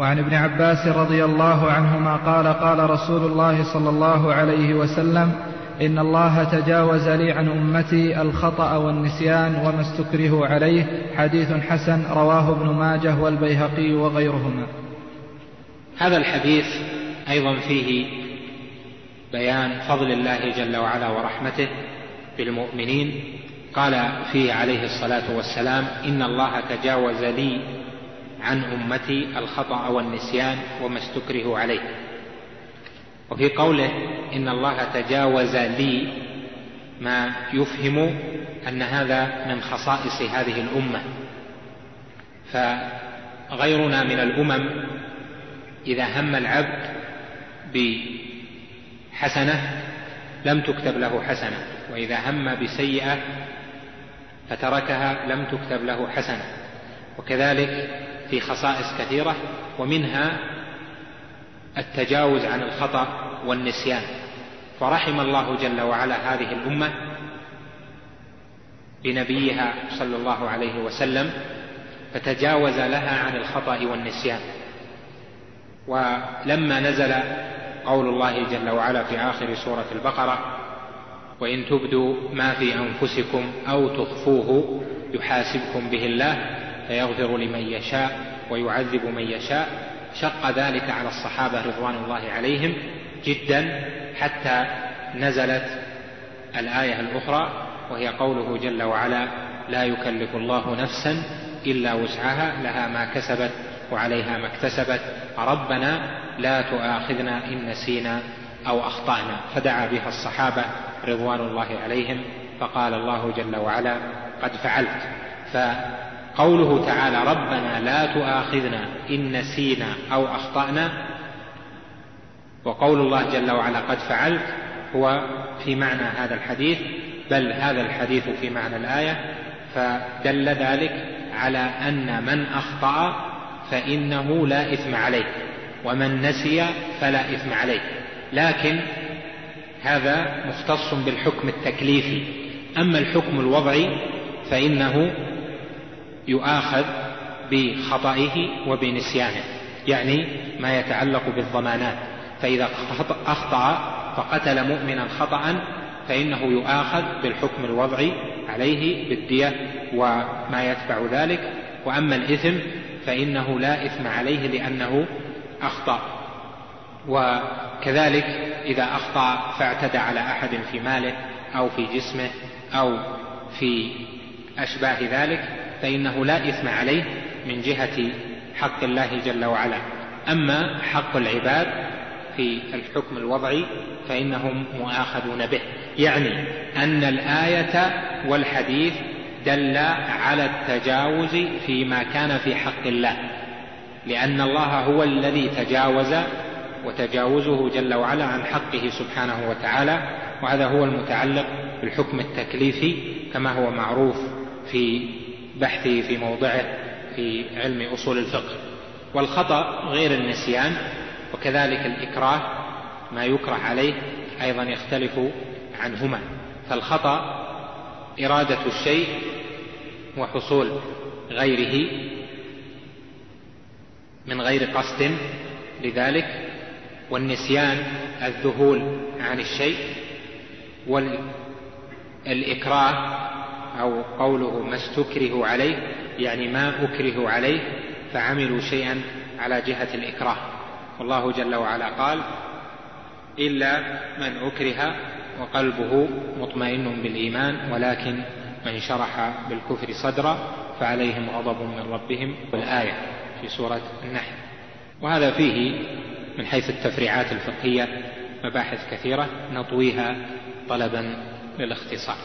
وعن ابن عباس رضي الله عنهما قال قال رسول الله صلى الله عليه وسلم إن الله تجاوز لي عن أمتي الخطأ والنسيان وما استكرهوا عليه. حديث حسن رواه ابن ماجه والبيهقي وغيرهما. هذا الحديث أيضا فيه بيان فضل الله جل وعلا ورحمته بالمؤمنين. قال فيه عليه الصلاة والسلام إن الله تجاوز لي عن أمتي الخطأ والنسيان وما استكره عليه. وفي قوله إن الله تجاوز لي ما يفهم أن هذا من خصائص هذه الأمة. فغيرنا من الأمم إذا هم العبد بحسنة لم تكتب له حسنة وإذا هم بسيئة فتركها لم تكتب له حسنة. وكذلك في خصائص كثيرة ومنها التجاوز عن الخطأ والنسيان. فرحم الله جل وعلا هذه الأمة بنبيها صلى الله عليه وسلم فتجاوز لها عن الخطأ والنسيان. ولما نزل قول الله جل وعلا في آخر سورة البقرة وإن تبدوا ما في أنفسكم أو تخفوه يحاسبكم به الله فيغفر لمن يشاء ويعذب من يشاء. شق ذلك على الصحابة رضوان الله عليهم جدا حتى نزلت الآية الأخرى وهي قوله جل وعلا لا يكلف الله نفسا إلا وسعها لها ما كسبت وعليها ما اكتسبت ربنا لا تؤاخذنا إن نسينا أو أخطأنا. فدعا بها الصحابة رضوان الله عليهم فقال الله جل وعلا قد فعلت. فقوله تعالى ربنا لا تؤاخذنا إن نسينا أو أخطأنا وقول الله جل وعلا قد فعلت هو في معنى هذا الحديث بل هذا الحديث في معنى الآية فدل ذلك على أن من أخطأ فإنه لا إثم عليه ومن نسي فلا إثم عليه. لكن هذا مختص بالحكم التكليفي. أما الحكم الوضعي فإنه يؤاخذ بخطئه وبنسيانه يعني ما يتعلق بالضمانات. فإذا أخطأ فقتل مؤمنا خطأ فإنه يؤاخذ بالحكم الوضعي عليه بالدية وما يتبع ذلك. وأما الإثم فإنه لا إثم عليه لأنه أخطأ. وكذلك إذا أخطأ فاعتدى على أحد في ماله أو في جسمه أو في أشباه ذلك فإنه لا إثم عليه من جهة حق الله جل وعلا. أما حق العباد في الحكم الوضعي فإنهم مؤاخذون به. يعني أن الآية والحديث دل على التجاوز فيما كان في حق الله. لأن الله هو الذي تجاوز وتجاوزه جل وعلا عن حقه سبحانه وتعالى وهذا هو المتعلق بالحكم التكليفي كما هو معروف في بحثه في موضعه في علم أصول الفقه. والخطأ غير النسيان وكذلك الإكراه ما يكره عليه أيضا يختلف عنهما. فالخطأ إرادة الشيء وحصول غيره من غير قصد لذلك والنسيان الذهول عن الشيء والإكراه أو قوله ما استكره عليه يعني ما أكره عليه فعملوا شيئا على جهة الإكراه. والله جل وعلا قال إلا من أكره وقلبه مطمئن بالإيمان ولكن من شرح بالكفر صدرا فعليهم غضب من ربهم. والآية في سورة النحل. وهذا فيه من حيث التفريعات الفقهية مباحث كثيرة نطويها طلبا للاختصار.